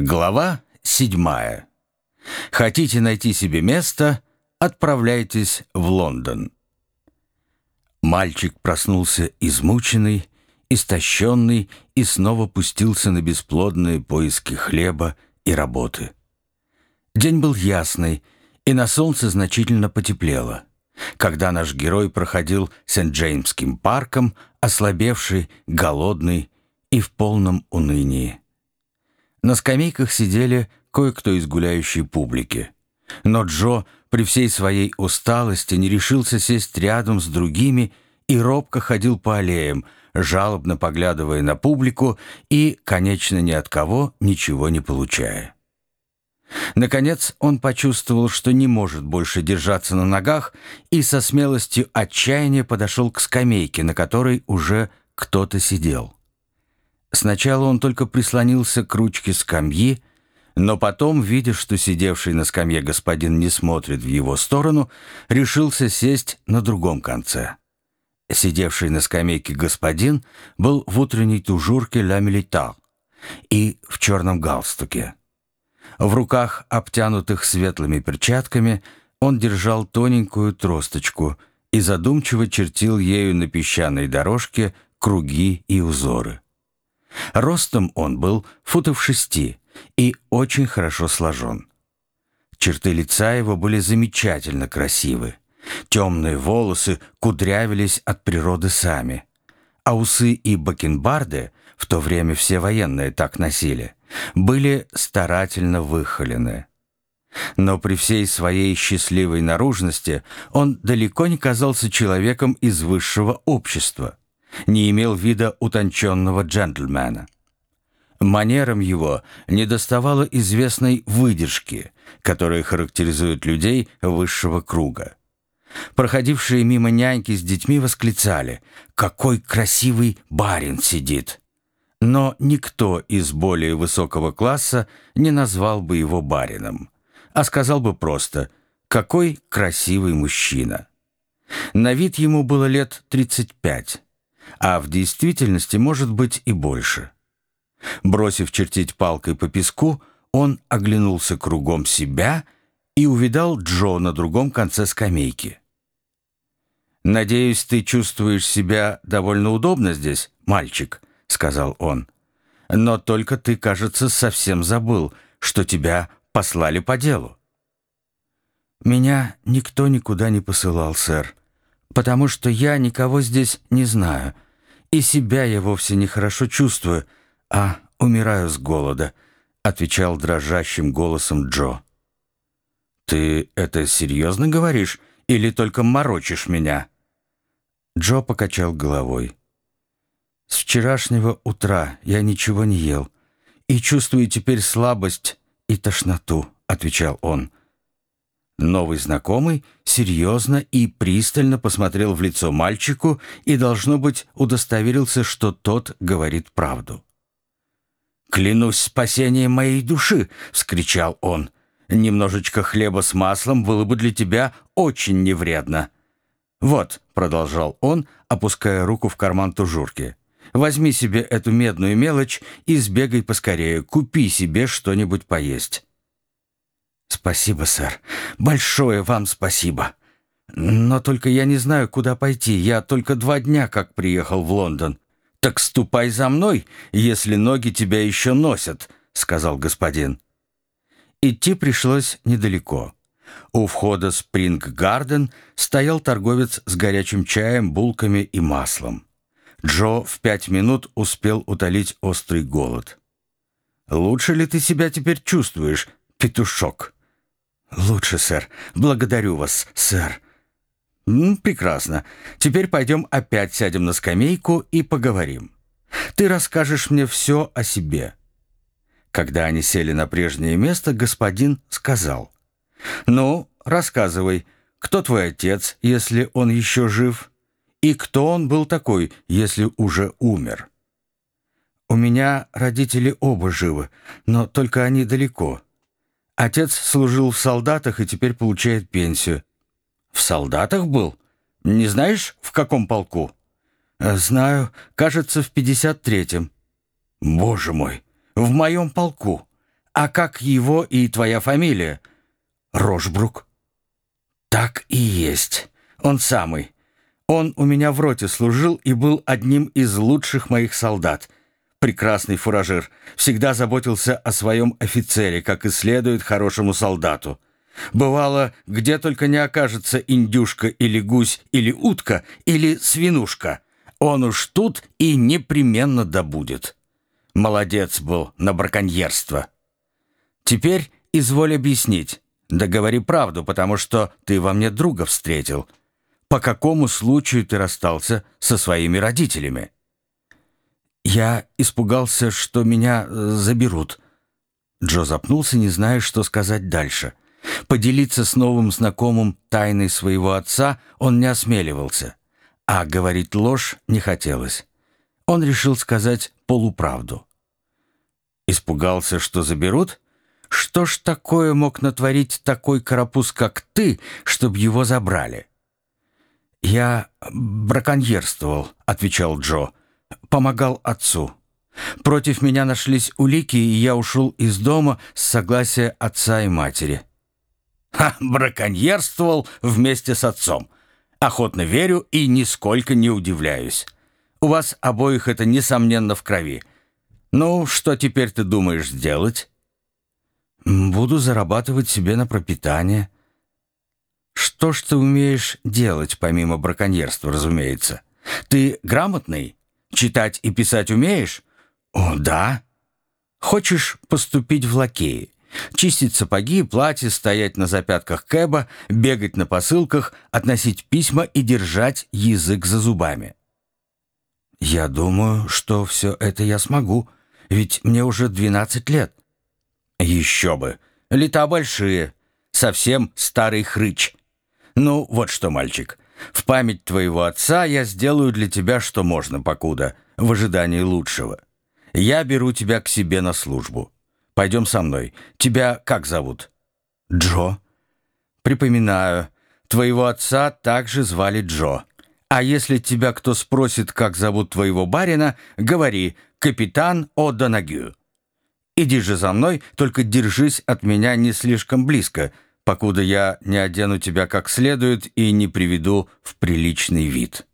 Глава седьмая. Хотите найти себе место, отправляйтесь в Лондон. Мальчик проснулся измученный, истощенный и снова пустился на бесплодные поиски хлеба и работы. День был ясный, и на солнце значительно потеплело. Когда наш герой проходил Сент-Джеймским парком, ослабевший, голодный и в полном унынии. На скамейках сидели кое-кто из гуляющей публики. Но Джо при всей своей усталости не решился сесть рядом с другими и робко ходил по аллеям, жалобно поглядывая на публику и, конечно, ни от кого ничего не получая. Наконец он почувствовал, что не может больше держаться на ногах и со смелостью отчаяния подошел к скамейке, на которой уже кто-то сидел. Сначала он только прислонился к ручке скамьи, но потом, видя, что сидевший на скамье господин не смотрит в его сторону, решился сесть на другом конце. Сидевший на скамейке господин был в утренней тужурке «Ля Милитар» и в черном галстуке. В руках, обтянутых светлыми перчатками, он держал тоненькую тросточку и задумчиво чертил ею на песчаной дорожке круги и узоры. Ростом он был футов шести и очень хорошо сложен. Черты лица его были замечательно красивы. Темные волосы кудрявились от природы сами, а усы и бакенбарды, в то время все военные так носили, были старательно выхолены. Но при всей своей счастливой наружности он далеко не казался человеком из высшего общества не имел вида утонченного джентльмена. Манерам его недоставало известной выдержки, которая характеризует людей высшего круга. Проходившие мимо няньки с детьми восклицали «Какой красивый барин сидит!» Но никто из более высокого класса не назвал бы его барином, а сказал бы просто «Какой красивый мужчина!» На вид ему было лет 35 а в действительности может быть и больше. Бросив чертить палкой по песку, он оглянулся кругом себя и увидал Джо на другом конце скамейки. «Надеюсь, ты чувствуешь себя довольно удобно здесь, мальчик», — сказал он. «Но только ты, кажется, совсем забыл, что тебя послали по делу». «Меня никто никуда не посылал, сэр», потому что я никого здесь не знаю, и себя я вовсе нехорошо чувствую, а умираю с голода», — отвечал дрожащим голосом Джо. «Ты это серьезно говоришь или только морочишь меня?» Джо покачал головой. «С вчерашнего утра я ничего не ел и чувствую теперь слабость и тошноту», — отвечал он. Новый знакомый серьезно и пристально посмотрел в лицо мальчику и, должно быть, удостоверился, что тот говорит правду. «Клянусь спасением моей души!» — вскричал он. «Немножечко хлеба с маслом было бы для тебя очень невредно». «Вот», — продолжал он, опуская руку в карман тужурки, «возьми себе эту медную мелочь и сбегай поскорее, купи себе что-нибудь поесть». «Спасибо, сэр. Большое вам спасибо. Но только я не знаю, куда пойти. Я только два дня как приехал в Лондон». «Так ступай за мной, если ноги тебя еще носят», — сказал господин. Идти пришлось недалеко. У входа Спринг-Гарден стоял торговец с горячим чаем, булками и маслом. Джо в пять минут успел утолить острый голод. «Лучше ли ты себя теперь чувствуешь, петушок?» «Лучше, сэр. Благодарю вас, сэр». «Прекрасно. Теперь пойдем опять сядем на скамейку и поговорим. Ты расскажешь мне все о себе». Когда они сели на прежнее место, господин сказал. «Ну, рассказывай, кто твой отец, если он еще жив? И кто он был такой, если уже умер?» «У меня родители оба живы, но только они далеко». Отец служил в солдатах и теперь получает пенсию. В солдатах был? Не знаешь, в каком полку? Э, знаю, кажется, в 53-м. Боже мой, в моем полку. А как его и твоя фамилия? Рожбрук. Так и есть. Он самый. Он у меня в роте служил и был одним из лучших моих солдат. Прекрасный фуражир. Всегда заботился о своем офицере, как и следует хорошему солдату. Бывало, где только не окажется индюшка или гусь или утка или свинушка. Он уж тут и непременно добудет. Молодец был на браконьерство. Теперь изволь объяснить. Да говори правду, потому что ты во мне друга встретил. По какому случаю ты расстался со своими родителями? Я испугался, что меня э, заберут. Джо запнулся, не зная, что сказать дальше. Поделиться с новым знакомым тайной своего отца он не осмеливался, а говорить ложь не хотелось. Он решил сказать полуправду. Испугался, что заберут? Что ж такое мог натворить такой карапуз, как ты, чтобы его забрали? «Я браконьерствовал», — отвечал Джо. «Помогал отцу. Против меня нашлись улики, и я ушел из дома с согласия отца и матери». «Ха, браконьерствовал вместе с отцом. Охотно верю и нисколько не удивляюсь. У вас обоих это, несомненно, в крови. Ну, что теперь ты думаешь сделать?» «Буду зарабатывать себе на пропитание». Что ж ты умеешь делать, помимо браконьерства, разумеется? Ты грамотный? Читать и писать умеешь? О, да. Хочешь поступить в лакеи? Чистить сапоги, платье, стоять на запятках кэба, бегать на посылках, относить письма и держать язык за зубами. Я думаю, что все это я смогу, ведь мне уже 12 лет. Еще бы. Лета большие. Совсем старый хрыч. «Ну, вот что, мальчик, в память твоего отца я сделаю для тебя что можно, покуда, в ожидании лучшего. Я беру тебя к себе на службу. Пойдем со мной. Тебя как зовут?» «Джо». «Припоминаю, твоего отца также звали Джо. А если тебя кто спросит, как зовут твоего барина, говори «Капитан О'Донагю». Иди же за мной, только держись от меня не слишком близко, покуда я не одену тебя как следует и не приведу в приличный вид».